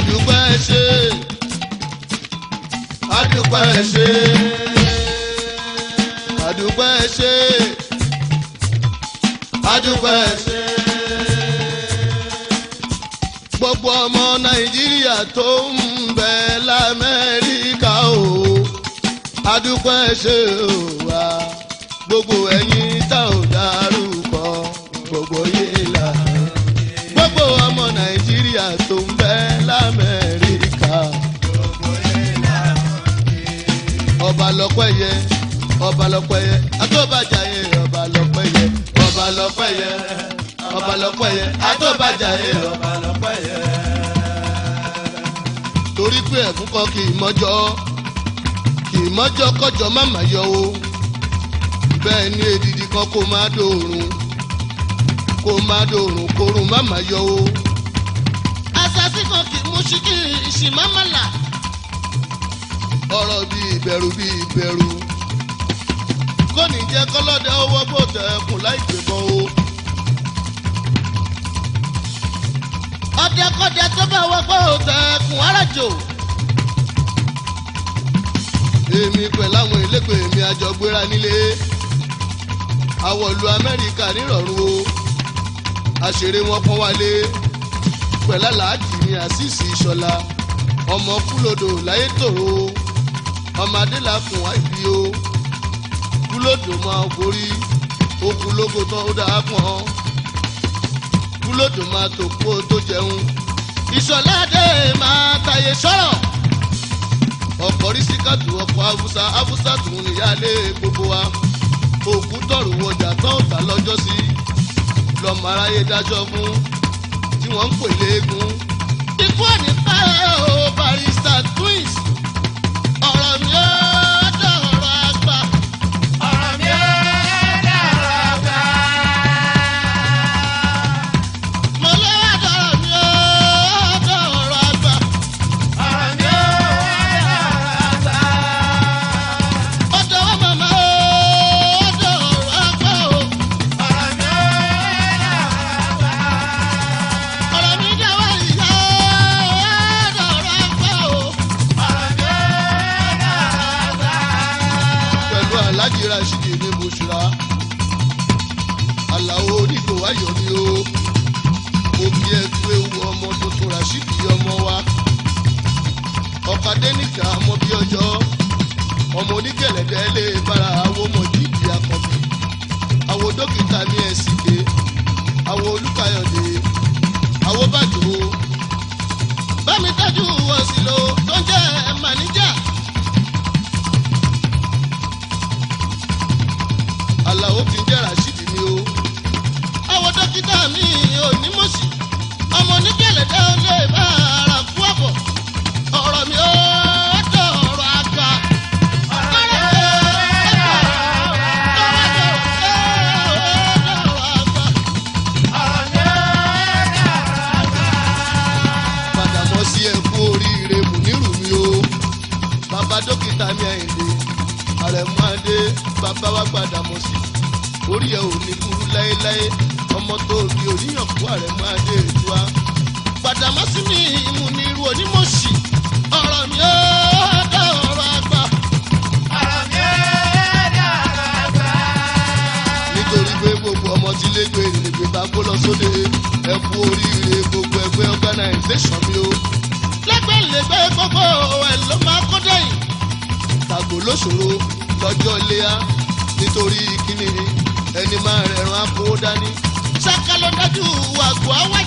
àdúpẹ́ ṣe àdúpẹ́ ṣe àdúpẹ́ ṣe àdúpẹ́ ṣe. gbogbo ọmọ nàìjíríà tó ń bẹ lamẹ́ríkà o àdúpẹ́ ṣe o wa gbogbo ẹ̀yin tá ò dárúkọ gbogbo yìí là gbogbo ọmọ nàìjíríà tó ń bẹ. ọba lọ́pẹ́ yẹ ọba lọ́pẹ́ yẹ àtọ́bàjà yẹ ọba lọ́pẹ́ ọba lọ́pẹ́ ọba lọ́pẹ́ yẹ àtọ́bàjà yẹ ọba lọ́pẹ́ torí pé ẹ̀fún kan kì í mọ́jọ́ kì í mọ́jọ́ kọjọ́ má má yọ o bẹ́ẹ̀ ni èdìdì kan kó má dòrùn kó má dòrùn kórùn má má yọ o. àṣà sí kan kì í mú ṣíkì ìṣì má má. ọ̀rọ̀ bí ìbẹ̀rù bí ìbẹ̀rù. kò ní jẹ́ kọ́lọ́dẹ ọwọ́ bò tẹ̀ ẹkùn láìpẹ́ bọ́ o. ọdẹkọdẹ tó bá wọ bò tẹ̀ ẹkùn arájò. èmi pẹ̀lú àwọn ìlẹ́gbẹ̀ mi àjọ gbéra nílé. àwọ̀lù amẹ́ríkà nírọ̀rùn o. àṣèré wọn pọ́n wálé pẹ̀lú aláàjì ní àṣìṣì ìṣọ̀lá ọmọ kúlódò láyé tòrò ọmọdé làkùn àìbí o kúlódò máa gorí okùn lóko tán ó dáa pọ̀ kúlódò máa tó kó tó jẹun ìṣọ̀ládé máa tàyè sọ̀rọ̀ ọkọ̀ rí síkàtù ọkọ̀ haúsá haúsá tún níyàlé gbogbo wa òkú tọ̀rù wọjà tán ọ̀tà lọ́jọ́ sí lọ́mọ aráyé dájọ́ fún tí wọ́n ń pè léegun ikú ò pẹ́ ó parí. ìra ṣìkè ní mo ṣura onígbò ayọ̀ ni ó òbí ẹ gbé wu ọmọ tuntun rashidi ọmọ wa ọ̀kadé nìkan ọmọ bí ọjọ́ ọmọ onígẹ̀lẹ̀dẹ́ lè bára àwo mọ̀jì ìdí akọ̀bí àwo dókítà ní ẹ̀sìn dé àwo olúkayọ̀dé àwo bàjọ́ bàbá wa gbàdà mọ̀ sí orí ẹ̀ ò ní kúrú láéláé ọmọ tó bí oníyànkú ààrẹ máa dé ètò wa. Gbàdàmọ́sí mi ìmú ni irú onímọ̀ọ́sì ọ̀rọ̀ mi ó dá ọ̀rọ̀ àgbà. ọ̀rọ̀ mi ó dá ọ̀rọ̀ àgbà. nítorí pé gbogbo ọmọ tí lẹ́gbẹ̀ẹ́ ìrìnàgbè bá kó lọ sóde ẹ kú oríire gbogbo ẹgbẹ́ organisation mi o. lẹ́gbẹ̀ẹ́ lẹ́gbẹ̀ẹ́ gbogbo ẹ̀ ló máa kó dẹ́yìn. tàgbò lóṣòro lọ́jọ́ iléyà nítorí kíni ẹni máa rẹ̀rùn àpò dání. ṣáká dájú àgbò àwẹ̀.